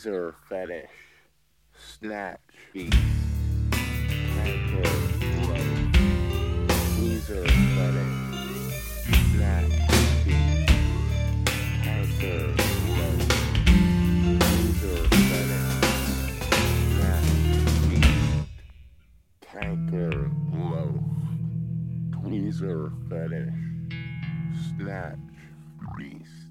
Tweezer fetish. Snatch low. Tweezer fetish. Snatch. Tweezer fetish. Snatch. Tanker low. Tweezer fetish. Snatch beast.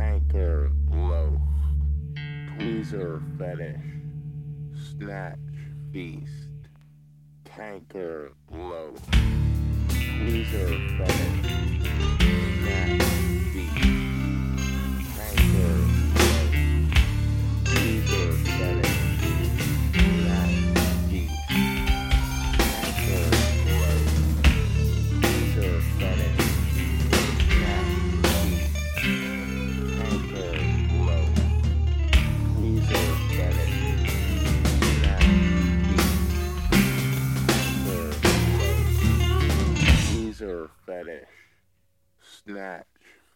Tanker low. Tweezer fetish. Snatch beast. Tanker low. Tweezer fetish. Tweezer fetish. Snatch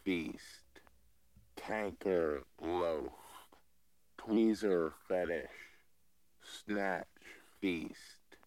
feast, Tanker loaf, Tweezer fetish. Snatch beast.